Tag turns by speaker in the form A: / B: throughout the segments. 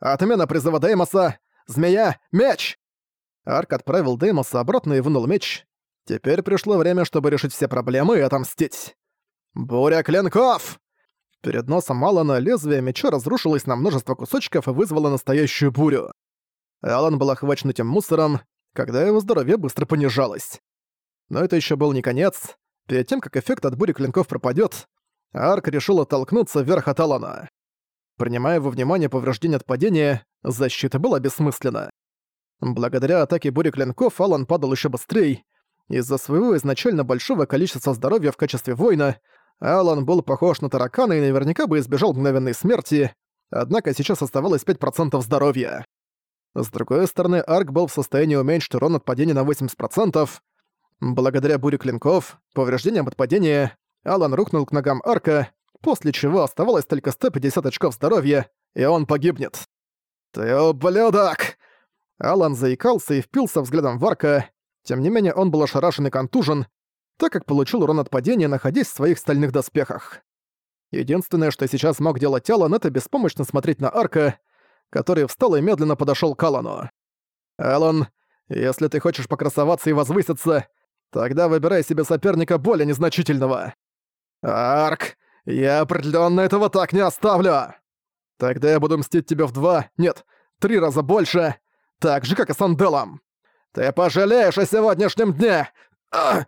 A: Отмена призыва Деймоса! Змея! Меч!» Арк отправил Деймоса обратно и вынул меч. Теперь пришло время, чтобы решить все проблемы и отомстить. «Буря клинков!» Перед носом Алана лезвие меча разрушилось на множество кусочков и вызвало настоящую бурю. Алан был охвачен этим мусором, когда его здоровье быстро понижалось. Но это еще был не конец. Перед тем, как эффект от бури клинков пропадет, Арк решил оттолкнуться вверх от Алана. Принимая во внимание повреждения от падения, защита была бессмысленна. Благодаря атаке бури клинков Алан падал еще быстрее. Из-за своего изначально большого количества здоровья в качестве воина, Алан был похож на таракана и наверняка бы избежал мгновенной смерти, однако сейчас оставалось 5% здоровья. С другой стороны, Арк был в состоянии уменьшить урон от падения на 80%. Благодаря буре клинков, повреждениям от падения, Алан рухнул к ногам Арка, после чего оставалось только 150 очков здоровья, и он погибнет. «Ты ублюдок!» Алан заикался и впился взглядом в Арка. Тем не менее, он был ошарашен и контужен, так как получил урон от падения, находясь в своих стальных доспехах. Единственное, что сейчас мог делать Алан, это беспомощно смотреть на Арка, который встал и медленно подошёл к Алану. «Алан, если ты хочешь покрасоваться и возвыситься, тогда выбирай себе соперника более незначительного». «Арк, я определённо этого так не оставлю!» «Тогда я буду мстить тебе в два, нет, три раза больше, так же, как и с Анделом. Ты пожалеешь о сегодняшнем дне!» Ах!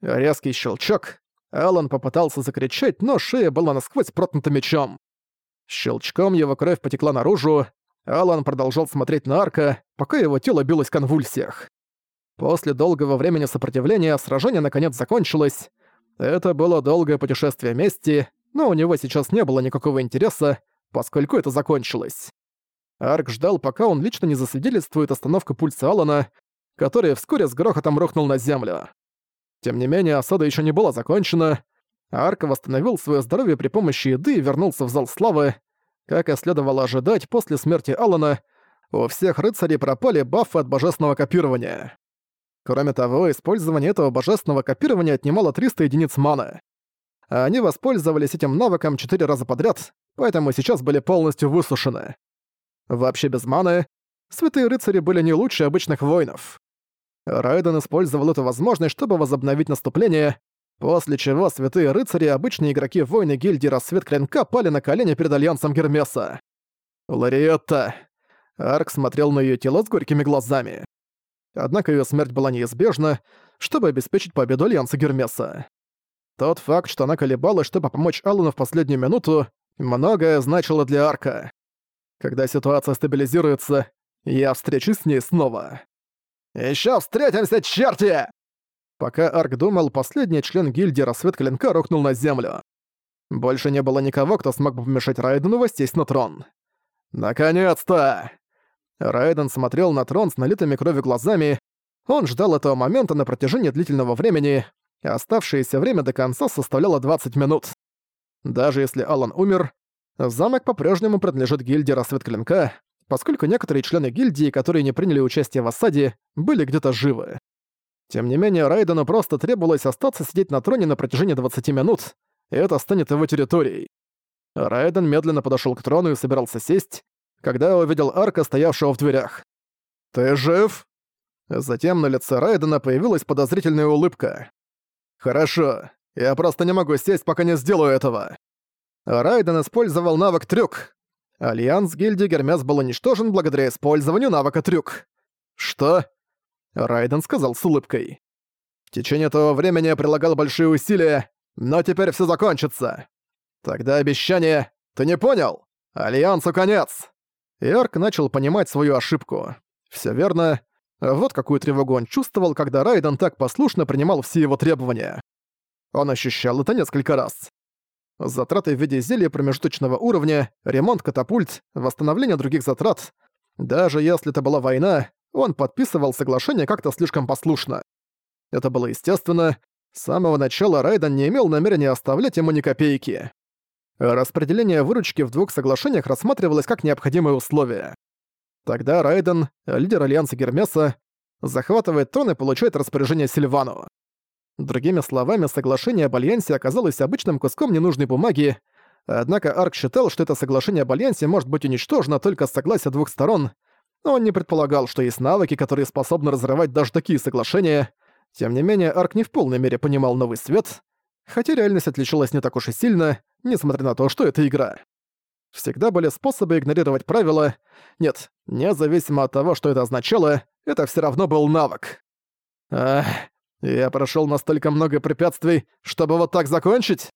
A: Резкий щелчок. Алан попытался закричать, но шея была насквозь проткнута мечом. Щелчком его кровь потекла наружу. Алан продолжал смотреть на Арка, пока его тело билось в конвульсиях. После долгого времени сопротивления сражение наконец закончилось. Это было долгое путешествие мести, но у него сейчас не было никакого интереса, поскольку это закончилось. Арк ждал, пока он лично не засвидетельствует остановку пульса Алана, который вскоре с грохотом рухнул на землю. Тем не менее, осада еще не была закончена. Арк восстановил свое здоровье при помощи еды и вернулся в Зал Славы. Как и следовало ожидать, после смерти Алана у всех рыцарей пропали бафы от божественного копирования. Кроме того, использование этого божественного копирования отнимало 300 единиц маны. Они воспользовались этим навыком 4 раза подряд, поэтому сейчас были полностью высушены. Вообще без маны, святые рыцари были не лучше обычных воинов. Райден использовал эту возможность, чтобы возобновить наступление, после чего святые рыцари и обычные игроки войны гильдии Рассвет Клинка пали на колени перед Альянсом Гермеса. Лариетта. Арк смотрел на ее тело с горькими глазами. Однако ее смерть была неизбежна, чтобы обеспечить победу Альянса Гермеса. Тот факт, что она колебалась, чтобы помочь Аллану в последнюю минуту, многое значило для Арка. Когда ситуация стабилизируется, я встречусь с ней снова. Еще встретимся, черти!» Пока Арк думал, последний член гильдии Рассвет Клинка рухнул на землю. Больше не было никого, кто смог бы помешать Райдену воссесть на трон. «Наконец-то!» Райден смотрел на трон с налитыми кровью глазами. Он ждал этого момента на протяжении длительного времени, оставшееся время до конца составляло 20 минут. Даже если Алан умер, замок по-прежнему принадлежит гильдии Рассвет Клинка, поскольку некоторые члены гильдии, которые не приняли участие в осаде, были где-то живы. Тем не менее, Райдену просто требовалось остаться сидеть на троне на протяжении 20 минут, и это станет его территорией. Райден медленно подошёл к трону и собирался сесть, когда увидел Арка, стоявшего в дверях. «Ты жив?» Затем на лице Райдена появилась подозрительная улыбка. «Хорошо, я просто не могу сесть, пока не сделаю этого». Райден использовал навык «Трюк», Альянс гильдии Гермес был уничтожен благодаря использованию навыка трюк. Что? Райден сказал с улыбкой. В течение этого времени я прилагал большие усилия, но теперь все закончится. Тогда обещание... Ты не понял? Альянсу конец! Иорк начал понимать свою ошибку. Все верно. Вот какую тревогу он чувствовал, когда Райден так послушно принимал все его требования. Он ощущал это несколько раз. Затраты в виде зелья промежуточного уровня, ремонт катапульт, восстановление других затрат. Даже если это была война, он подписывал соглашение как-то слишком послушно. Это было естественно. С самого начала Райден не имел намерения оставлять ему ни копейки. Распределение выручки в двух соглашениях рассматривалось как необходимое условие. Тогда Райден, лидер Альянса Гермеса, захватывает трон и получает распоряжение Сильвану. Другими словами, соглашение об альянсе оказалось обычным куском ненужной бумаги, Однако Арк считал, что это соглашение об альянсе может быть уничтожено только с согласия двух сторон, но он не предполагал, что есть навыки, которые способны разрывать даже такие соглашения. Тем не менее, Арк не в полной мере понимал новый свет, хотя реальность отличалась не так уж и сильно, несмотря на то, что это игра. Всегда были способы игнорировать правила. Нет, независимо от того, что это означало, это все равно был навык. Ах, я прошел настолько много препятствий, чтобы вот так закончить?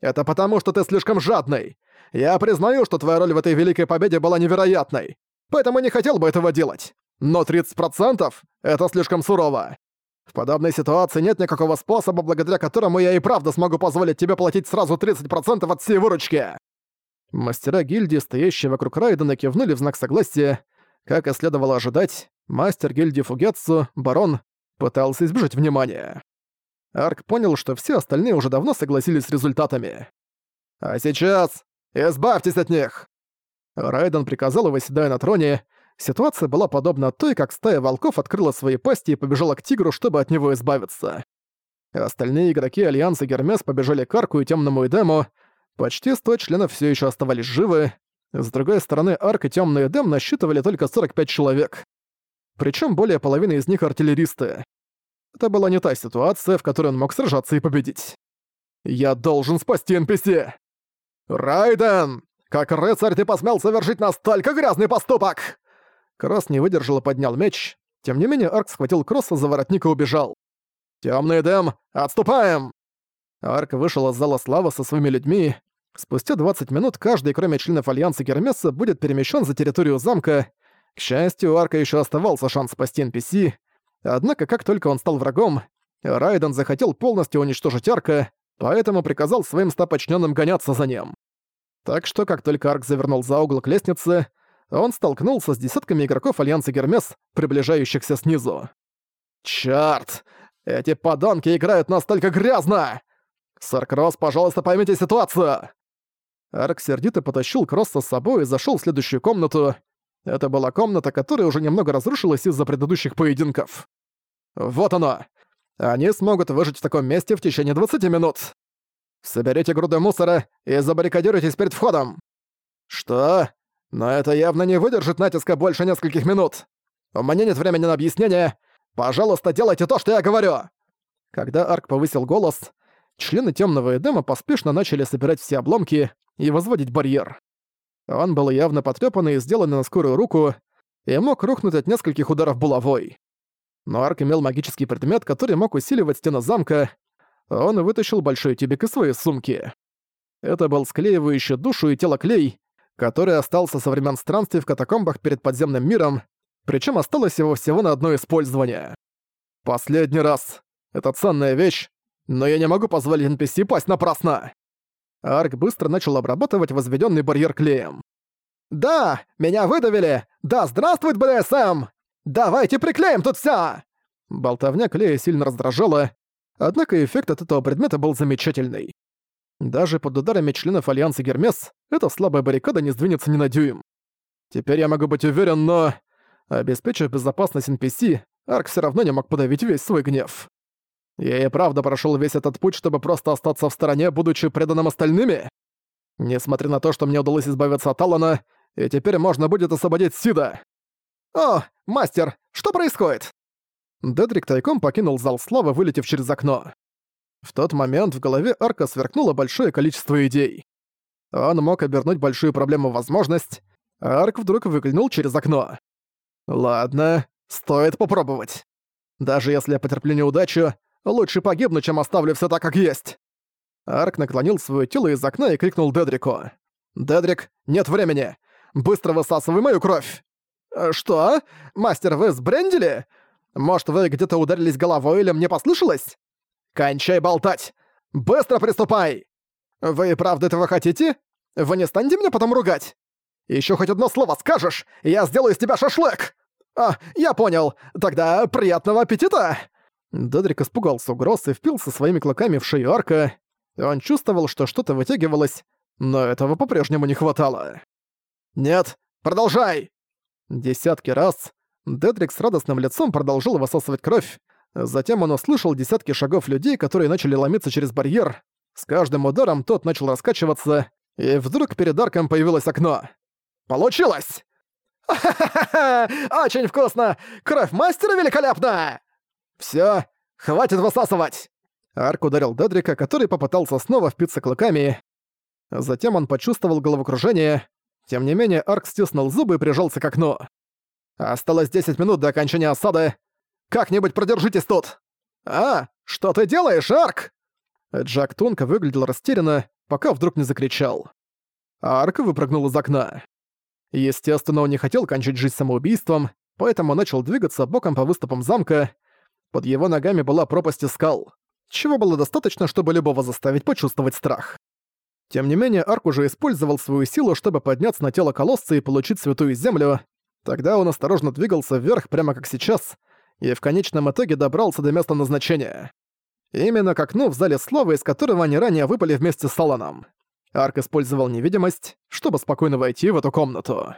A: Это потому, что ты слишком жадный. Я признаю, что твоя роль в этой великой победе была невероятной. Поэтому не хотел бы этого делать. Но 30% — это слишком сурово. В подобной ситуации нет никакого способа, благодаря которому я и правда смогу позволить тебе платить сразу 30% от всей выручки. Мастера гильдии, стоящие вокруг Райдена, кивнули в знак согласия. Как и следовало ожидать, мастер гильдии Фугетсу, барон, пытался избежать внимания. Арк понял, что все остальные уже давно согласились с результатами. «А сейчас избавьтесь от них!» Райден приказал его, седая на троне. Ситуация была подобна той, как стая волков открыла свои пасти и побежала к тигру, чтобы от него избавиться. Остальные игроки Альянса Гермес побежали к Арку и Темному Эдему, Почти 100 членов все еще оставались живы. С другой стороны, Арк и Темный Эдем насчитывали только 45 человек. Причем более половины из них артиллеристы. Это была не та ситуация, в которой он мог сражаться и победить. «Я должен спасти NPC!» «Райден! Как рыцарь ты посмел совершить настолько грязный поступок!» Кросс не выдержал и поднял меч. Тем не менее, Арк схватил Кросса за воротник и убежал. «Тёмный Эдем, отступаем!» Арк вышел из зала славы со своими людьми, Спустя 20 минут каждый, кроме членов Альянса Гермеса, будет перемещен за территорию замка. К счастью, у Арка еще оставался шанс спасти NPC, однако как только он стал врагом, Райден захотел полностью уничтожить Арка, поэтому приказал своим ста подчиненным гоняться за ним. Так что, как только Арк завернул за угол к лестнице, он столкнулся с десятками игроков Альянса Гермес, приближающихся снизу. «Чёрт! Эти подонки играют настолько грязно! Саркросс, пожалуйста, поймите ситуацию!» Арк сердито потащил Кросса с собой и зашел в следующую комнату. Это была комната, которая уже немного разрушилась из-за предыдущих поединков. Вот оно! Они смогут выжить в таком месте в течение 20 минут. Соберите груды мусора и забаррикадируйтесь перед входом. Что? Но это явно не выдержит натиска больше нескольких минут. У меня нет времени на объяснение. Пожалуйста, делайте то, что я говорю. Когда Арк повысил голос, члены Темного Эдема поспешно начали собирать все обломки, и возводить барьер. Он был явно потрёпанный и сделанный на скорую руку, и мог рухнуть от нескольких ударов булавой. Но Арк имел магический предмет, который мог усиливать стены замка. Он вытащил большой тюбик из своей сумки. Это был склеивающий душу и тело клей, который остался со времен странствий в катакомбах перед подземным миром, причем осталось его всего на одно использование. Последний раз. Это ценная вещь, но я не могу позволить NPC пасть напрасно. Арк быстро начал обрабатывать возведенный барьер клеем. «Да, меня выдавили! Да, здравствует БДСМ! Давайте приклеим тут всё!» Болтовня клея сильно раздражала, однако эффект от этого предмета был замечательный. Даже под ударами членов Альянса Гермес эта слабая баррикада не сдвинется ни на дюйм. Теперь я могу быть уверен, но... Обеспечив безопасность NPC, Арк все равно не мог подавить весь свой гнев. Я и правда прошел весь этот путь, чтобы просто остаться в стороне, будучи преданным остальными? Несмотря на то, что мне удалось избавиться от Алана, и теперь можно будет освободить Сида. О, мастер, что происходит? Дедрик тайком покинул зал славы, вылетев через окно. В тот момент в голове Арка сверкнуло большое количество идей. Он мог обернуть большую проблему в возможность, а Арк вдруг выглянул через окно. Ладно, стоит попробовать. Даже если я потерплю неудачу, Лучше погибну, чем оставлю все так, как есть!» Арк наклонил свое тело из окна и крикнул Дедрику. «Дедрик, нет времени! Быстро высасывай мою кровь!» «Э, «Что? Мастер, вы сбрендили? Может, вы где-то ударились головой или мне послышалось?» «Кончай болтать! Быстро приступай! Вы правда этого хотите? Вы не станете меня потом ругать? Еще хоть одно слово скажешь, я сделаю из тебя шашлык!» «А, я понял. Тогда приятного аппетита!» Додрик испугался угроз и впился своими клыками в шею арка. Он чувствовал, что что-то вытягивалось, но этого по-прежнему не хватало. «Нет, продолжай!» Десятки раз Дедрик с радостным лицом продолжил высасывать кровь. Затем он услышал десятки шагов людей, которые начали ломиться через барьер. С каждым ударом тот начал раскачиваться, И вдруг перед арком появилось окно. «Получилось!» «Ха-ха-ха! Очень вкусно! Кровь мастера великолепна!» «Всё, хватит высасывать!» Арк ударил Дедрика, который попытался снова впиться клыками. Затем он почувствовал головокружение. Тем не менее, Арк стиснул зубы и прижался к окну. «Осталось 10 минут до окончания осады. Как-нибудь продержитесь тут!» «А, что ты делаешь, Арк?» Джак Тонко выглядел растерянно, пока вдруг не закричал. Арк выпрыгнул из окна. Естественно, он не хотел кончить жизнь самоубийством, поэтому начал двигаться боком по выступам замка. Под его ногами была пропасть из скал, чего было достаточно, чтобы любого заставить почувствовать страх. Тем не менее, Арк уже использовал свою силу, чтобы подняться на тело колосса и получить святую землю. Тогда он осторожно двигался вверх, прямо как сейчас, и в конечном итоге добрался до места назначения. Именно к окну в зале слова, из которого они ранее выпали вместе с Саланом. Арк использовал невидимость, чтобы спокойно войти в эту комнату.